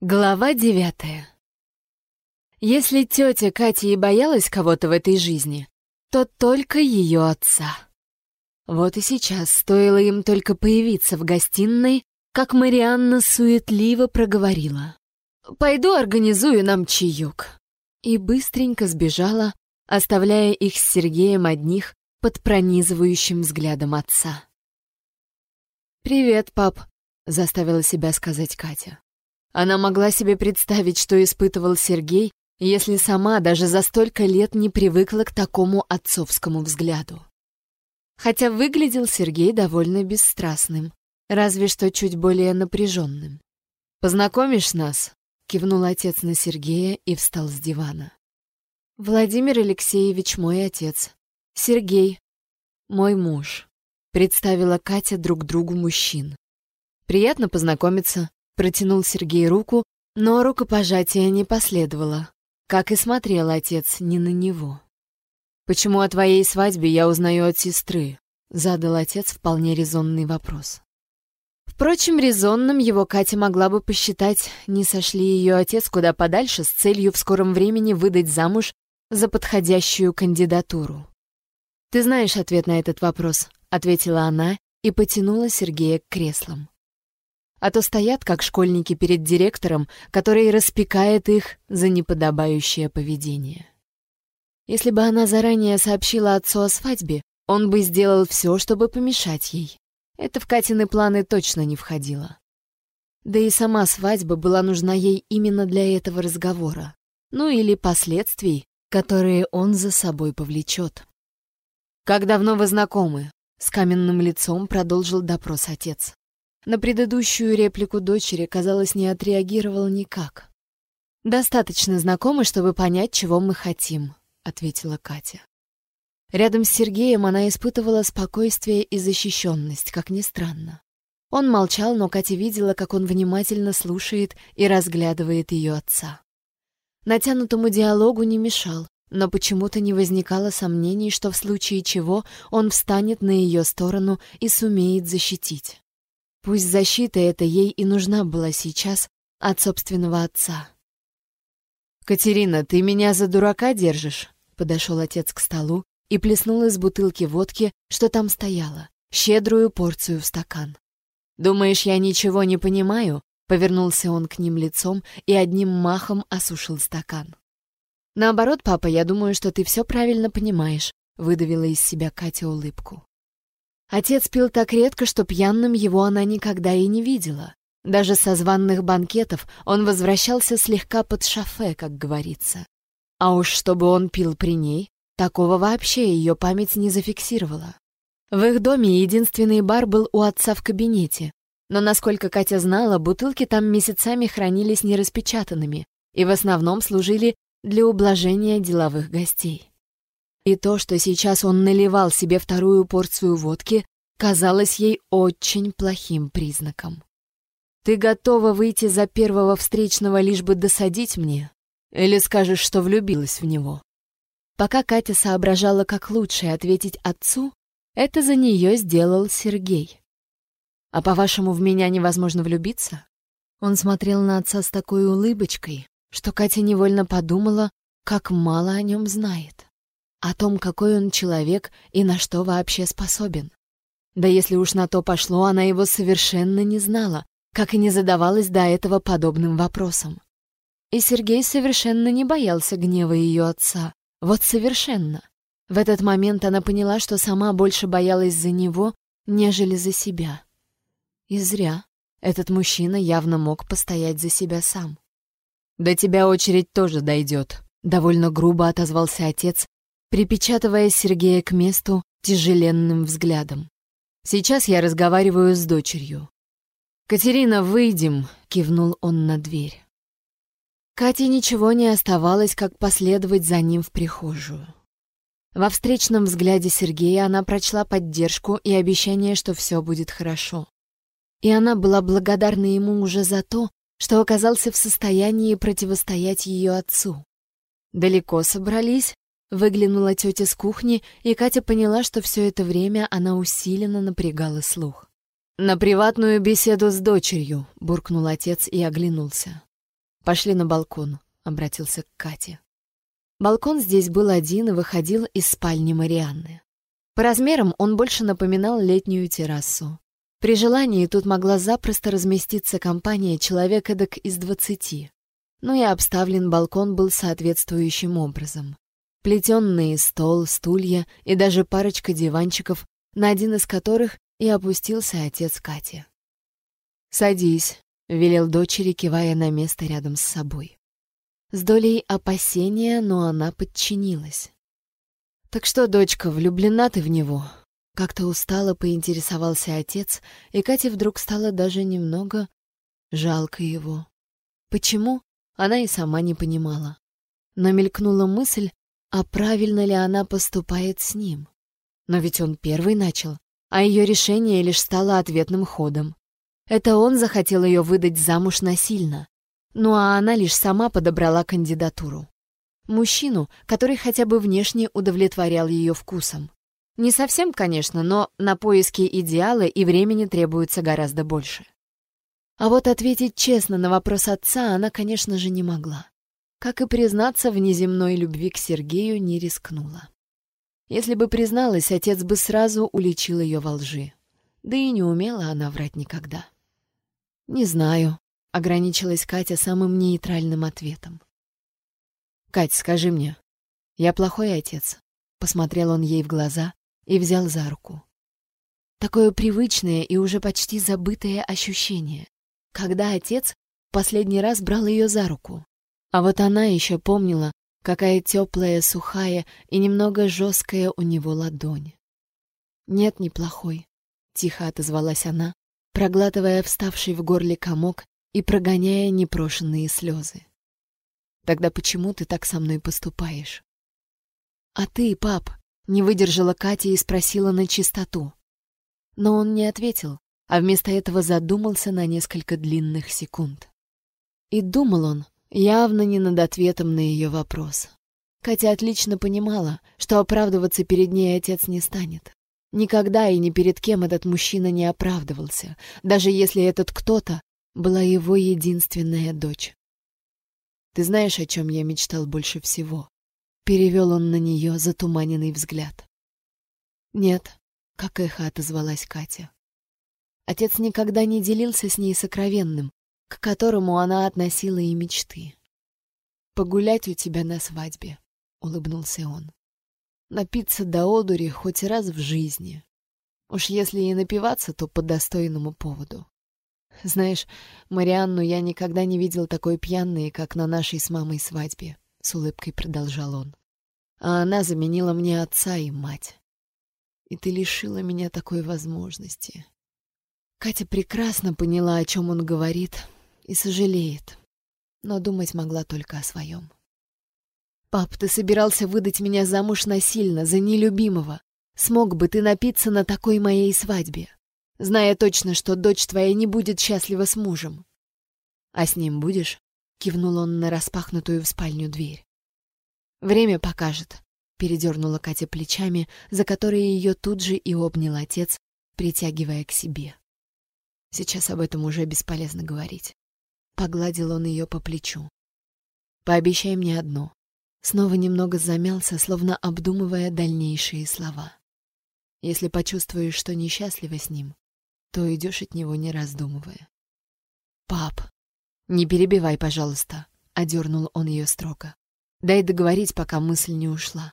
Глава девятая. Если тетя Катя и боялась кого-то в этой жизни, то только ее отца. Вот и сейчас стоило им только появиться в гостиной, как Марианна суетливо проговорила. «Пойду организую нам чаек». И быстренько сбежала, оставляя их с Сергеем одних под пронизывающим взглядом отца. «Привет, пап», — заставила себя сказать Катя. Она могла себе представить, что испытывал Сергей, если сама даже за столько лет не привыкла к такому отцовскому взгляду. Хотя выглядел Сергей довольно бесстрастным, разве что чуть более напряженным. «Познакомишь нас?» — кивнул отец на Сергея и встал с дивана. «Владимир Алексеевич мой отец. Сергей — мой муж», — представила Катя друг другу мужчин. «Приятно познакомиться», Протянул Сергей руку, но рукопожатия не последовало, как и смотрел отец не на него. «Почему о твоей свадьбе я узнаю от сестры?» — задал отец вполне резонный вопрос. Впрочем, резонным его Катя могла бы посчитать, не сошли ее отец куда подальше с целью в скором времени выдать замуж за подходящую кандидатуру. «Ты знаешь ответ на этот вопрос», — ответила она и потянула Сергея к креслам а то стоят как школьники перед директором, который распекает их за неподобающее поведение. Если бы она заранее сообщила отцу о свадьбе, он бы сделал все, чтобы помешать ей. Это в Катины планы точно не входило. Да и сама свадьба была нужна ей именно для этого разговора. Ну или последствий, которые он за собой повлечет. «Как давно вы знакомы?» — с каменным лицом продолжил допрос отец. На предыдущую реплику дочери, казалось, не отреагировал никак. «Достаточно знакомы, чтобы понять, чего мы хотим», — ответила Катя. Рядом с Сергеем она испытывала спокойствие и защищенность, как ни странно. Он молчал, но Катя видела, как он внимательно слушает и разглядывает ее отца. Натянутому диалогу не мешал, но почему-то не возникало сомнений, что в случае чего он встанет на ее сторону и сумеет защитить. Пусть защита эта ей и нужна была сейчас от собственного отца. «Катерина, ты меня за дурака держишь?» Подошел отец к столу и плеснул из бутылки водки, что там стояло, щедрую порцию в стакан. «Думаешь, я ничего не понимаю?» Повернулся он к ним лицом и одним махом осушил стакан. «Наоборот, папа, я думаю, что ты все правильно понимаешь», — выдавила из себя Катя улыбку. Отец пил так редко, что пьяным его она никогда и не видела. Даже со званных банкетов он возвращался слегка под шафе, как говорится. А уж чтобы он пил при ней, такого вообще ее память не зафиксировала. В их доме единственный бар был у отца в кабинете, но, насколько Катя знала, бутылки там месяцами хранились нераспечатанными и в основном служили для ублажения деловых гостей. И то, что сейчас он наливал себе вторую порцию водки, казалось ей очень плохим признаком. «Ты готова выйти за первого встречного, лишь бы досадить мне? Или скажешь, что влюбилась в него?» Пока Катя соображала, как лучше ответить отцу, это за нее сделал Сергей. «А по-вашему, в меня невозможно влюбиться?» Он смотрел на отца с такой улыбочкой, что Катя невольно подумала, как мало о нем знает о том, какой он человек и на что вообще способен. Да если уж на то пошло, она его совершенно не знала, как и не задавалась до этого подобным вопросом. И Сергей совершенно не боялся гнева ее отца. Вот совершенно. В этот момент она поняла, что сама больше боялась за него, нежели за себя. И зря. Этот мужчина явно мог постоять за себя сам. «До тебя очередь тоже дойдет», — довольно грубо отозвался отец, припечатывая Сергея к месту тяжеленным взглядом. «Сейчас я разговариваю с дочерью». «Катерина, выйдем», — кивнул он на дверь. Кате ничего не оставалось, как последовать за ним в прихожую. Во встречном взгляде Сергея она прочла поддержку и обещание, что все будет хорошо. И она была благодарна ему уже за то, что оказался в состоянии противостоять ее отцу. Далеко собрались, Выглянула тетя с кухни, и Катя поняла, что все это время она усиленно напрягала слух. «На приватную беседу с дочерью», — буркнул отец и оглянулся. «Пошли на балкон», — обратился к Кате. Балкон здесь был один и выходил из спальни Марианны. По размерам он больше напоминал летнюю террасу. При желании тут могла запросто разместиться компания человек эдак из двадцати. Но и обставлен балкон был соответствующим образом. Плетенный стол, стулья и даже парочка диванчиков, на один из которых и опустился отец Кати. «Садись», — велел дочери, кивая на место рядом с собой. С долей опасения, но она подчинилась. «Так что, дочка, влюблена ты в него?» Как-то устало поинтересовался отец, и Кате вдруг стало даже немного жалко его. Почему? Она и сама не понимала. Но мелькнула мысль, а правильно ли она поступает с ним? Но ведь он первый начал, а ее решение лишь стало ответным ходом. Это он захотел ее выдать замуж насильно, ну а она лишь сама подобрала кандидатуру. Мужчину, который хотя бы внешне удовлетворял ее вкусом. Не совсем, конечно, но на поиски идеала и времени требуется гораздо больше. А вот ответить честно на вопрос отца она, конечно же, не могла. Как и признаться в неземной любви к Сергею не рискнула. Если бы призналась, отец бы сразу уличил ее во лжи. Да и не умела она врать никогда. «Не знаю», Ограничилась Катя самым нейтральным ответом. «Кать, скажи мне, я плохой отец?» Посмотрел он ей в глаза и взял за руку. Такое привычное и уже почти забытое ощущение, когда отец последний раз брал ее за руку. А вот она еще помнила, какая теплая, сухая и немного жесткая у него ладонь. «Нет, неплохой», — тихо отозвалась она, проглатывая вставший в горле комок и прогоняя непрошенные слезы. Тогда почему ты так со мной поступаешь? А ты, пап, не выдержала Катя и спросила на чистоту. Но он не ответил, а вместо этого задумался на несколько длинных секунд. И думал он явно не над ответом на ее вопрос. Катя отлично понимала, что оправдываться перед ней отец не станет. Никогда и ни перед кем этот мужчина не оправдывался, даже если этот кто-то была его единственная дочь. «Ты знаешь, о чем я мечтал больше всего?» Перевел он на нее затуманенный взгляд. «Нет», — как эхо отозвалась Катя. Отец никогда не делился с ней сокровенным, к которому она относила и мечты. «Погулять у тебя на свадьбе», — улыбнулся он. «Напиться до одури хоть раз в жизни. Уж если и напиваться, то по достойному поводу. Знаешь, Марианну я никогда не видел такой пьяной, как на нашей с мамой свадьбе, — с улыбкой продолжал он. А она заменила мне отца и мать. И ты лишила меня такой возможности. Катя прекрасно поняла, о чем он говорит, и сожалеет, но думать могла только о своем. «Пап, ты собирался выдать меня замуж насильно, за нелюбимого. Смог бы ты напиться на такой моей свадьбе?» зная точно, что дочь твоя не будет счастлива с мужем. А с ним будешь? Кивнул он на распахнутую в спальню дверь. Время покажет. Передернула Катя плечами, за которые ее тут же и обнял отец, притягивая к себе. Сейчас об этом уже бесполезно говорить. Погладил он ее по плечу. Пообещай мне одно. Снова немного замялся, словно обдумывая дальнейшие слова. Если почувствуешь, что несчастлива с ним, то идешь от него, не раздумывая. «Пап, не перебивай, пожалуйста», — одернул он ее строго. «Дай договорить, пока мысль не ушла».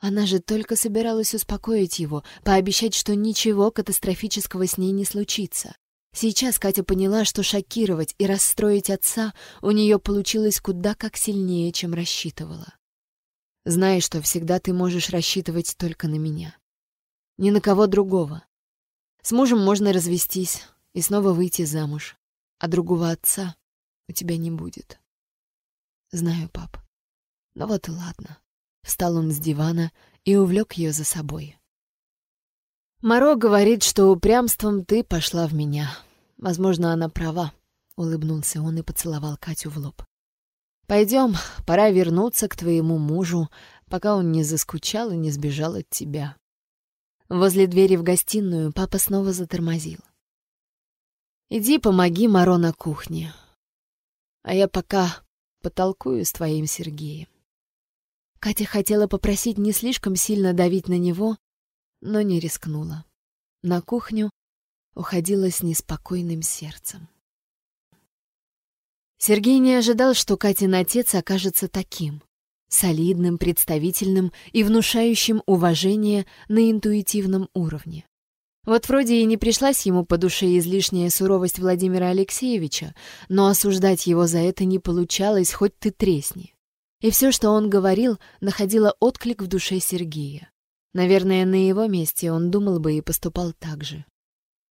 Она же только собиралась успокоить его, пообещать, что ничего катастрофического с ней не случится. Сейчас Катя поняла, что шокировать и расстроить отца у нее получилось куда как сильнее, чем рассчитывала. «Знай, что всегда ты можешь рассчитывать только на меня. Ни на кого другого. С мужем можно развестись и снова выйти замуж, а другого отца у тебя не будет. Знаю, пап. Ну вот и ладно. Встал он с дивана и увлек ее за собой. Моро говорит, что упрямством ты пошла в меня. Возможно, она права. Улыбнулся он и поцеловал Катю в лоб. Пойдем, пора вернуться к твоему мужу, пока он не заскучал и не сбежал от тебя. Возле двери в гостиную папа снова затормозил. «Иди помоги Маро на кухне». А я пока потолкую с твоим Сергеем. Катя хотела попросить не слишком сильно давить на него, но не рискнула. На кухню уходила с неспокойным сердцем. Сергей не ожидал, что Катин отец окажется таким — солидным, представительным и внушающим уважение на интуитивном уровне. Вот вроде и не пришлась ему по душе излишняя суровость Владимира Алексеевича, но осуждать его за это не получалось, хоть ты тресни. И все, что он говорил, находило отклик в душе Сергея. Наверное, на его месте он думал бы и поступал так же.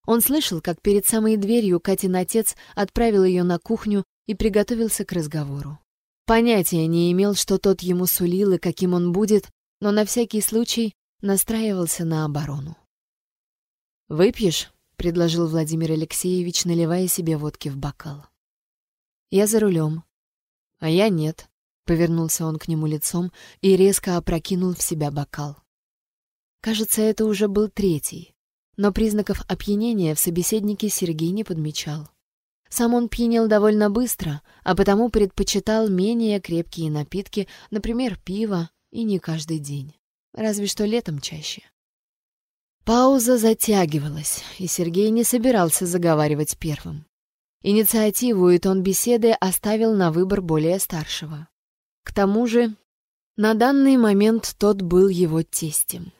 Он слышал, как перед самой дверью Катин отец отправил ее на кухню и приготовился к разговору. Понятия не имел, что тот ему сулил и каким он будет, но на всякий случай настраивался на оборону. «Выпьешь?» — предложил Владимир Алексеевич, наливая себе водки в бокал. «Я за рулем». «А я нет», — повернулся он к нему лицом и резко опрокинул в себя бокал. Кажется, это уже был третий, но признаков опьянения в собеседнике Сергей не подмечал. Сам он пьянел довольно быстро, а потому предпочитал менее крепкие напитки, например, пиво, и не каждый день. Разве что летом чаще. Пауза затягивалась, и Сергей не собирался заговаривать первым. Инициативу и тон беседы оставил на выбор более старшего. К тому же, на данный момент тот был его тестем.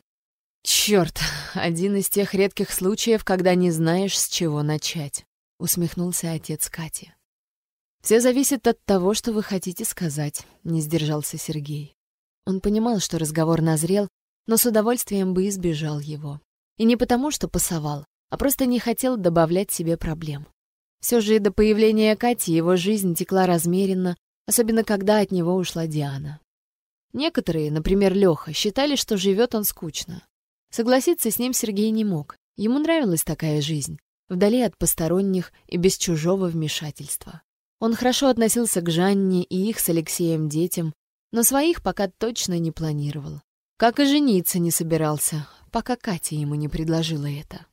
«Черт, один из тех редких случаев, когда не знаешь, с чего начать», — усмехнулся отец Кати. «Все зависит от того, что вы хотите сказать», — не сдержался Сергей. Он понимал, что разговор назрел, но с удовольствием бы избежал его. И не потому, что пасовал, а просто не хотел добавлять себе проблем. Все же и до появления Кати его жизнь текла размеренно, особенно когда от него ушла Диана. Некоторые, например, Леха, считали, что живет он скучно. Согласиться с ним Сергей не мог. Ему нравилась такая жизнь, вдали от посторонних и без чужого вмешательства. Он хорошо относился к Жанне и их с Алексеем детям, но своих пока точно не планировал. Как и жениться не собирался, пока Катя ему не предложила это.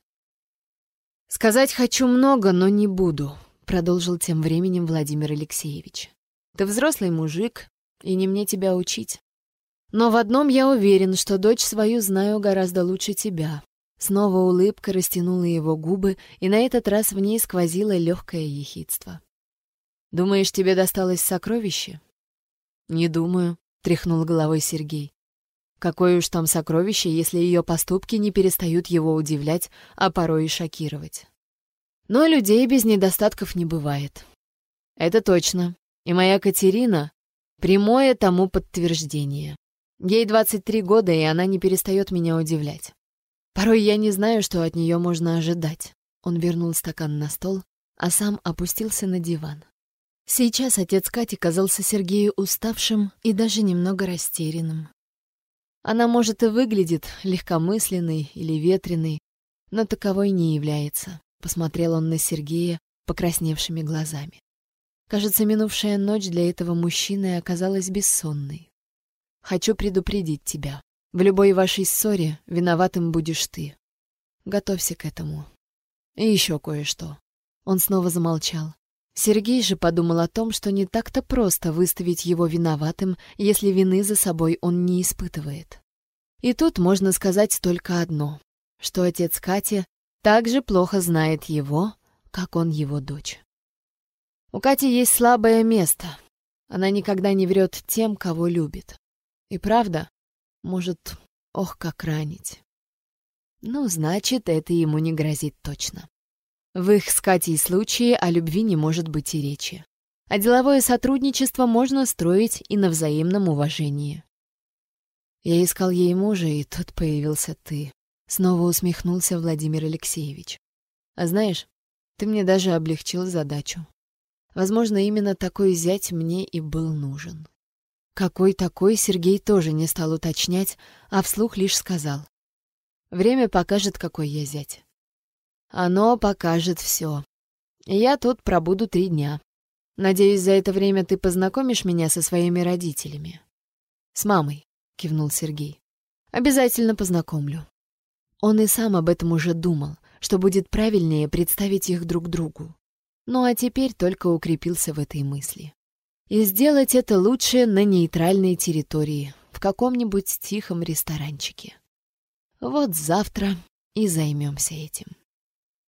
«Сказать хочу много, но не буду», — продолжил тем временем Владимир Алексеевич. «Ты взрослый мужик, и не мне тебя учить. Но в одном я уверен, что дочь свою знаю гораздо лучше тебя. Снова улыбка растянула его губы, и на этот раз в ней сквозило легкое ехидство. «Думаешь, тебе досталось сокровище?» «Не думаю», — тряхнул головой Сергей. «Какое уж там сокровище, если ее поступки не перестают его удивлять, а порой и шокировать. Но людей без недостатков не бывает. Это точно. И моя Катерина — прямое тому подтверждение. Ей 23 года, и она не перестает меня удивлять. Порой я не знаю, что от нее можно ожидать. Он вернул стакан на стол, а сам опустился на диван. Сейчас отец Кати казался Сергею уставшим и даже немного растерянным. Она, может, и выглядит легкомысленной или ветреной, но таковой не является. Посмотрел он на Сергея покрасневшими глазами. Кажется, минувшая ночь для этого мужчины оказалась бессонной. Хочу предупредить тебя. В любой вашей ссоре виноватым будешь ты. Готовься к этому. И еще кое-что. Он снова замолчал. Сергей же подумал о том, что не так-то просто выставить его виноватым, если вины за собой он не испытывает. И тут можно сказать только одно, что отец Кати также плохо знает его, как он его дочь. У Кати есть слабое место. Она никогда не врет тем, кого любит. И правда, может, ох, как ранить. Ну, значит, это ему не грозит точно. В их с Катей случае о любви не может быть и речи. А деловое сотрудничество можно строить и на взаимном уважении. Я искал ей мужа, и тут появился ты. Снова усмехнулся Владимир Алексеевич. А знаешь, ты мне даже облегчил задачу. Возможно, именно такой зять мне и был нужен. Какой такой, Сергей тоже не стал уточнять, а вслух лишь сказал. Время покажет, какой я зять. Оно покажет все. Я тут пробуду три дня. Надеюсь, за это время ты познакомишь меня со своими родителями. С мамой, кивнул Сергей. Обязательно познакомлю. Он и сам об этом уже думал, что будет правильнее представить их друг другу. Ну а теперь только укрепился в этой мысли. И сделать это лучше на нейтральной территории, в каком-нибудь тихом ресторанчике. Вот завтра и займемся этим.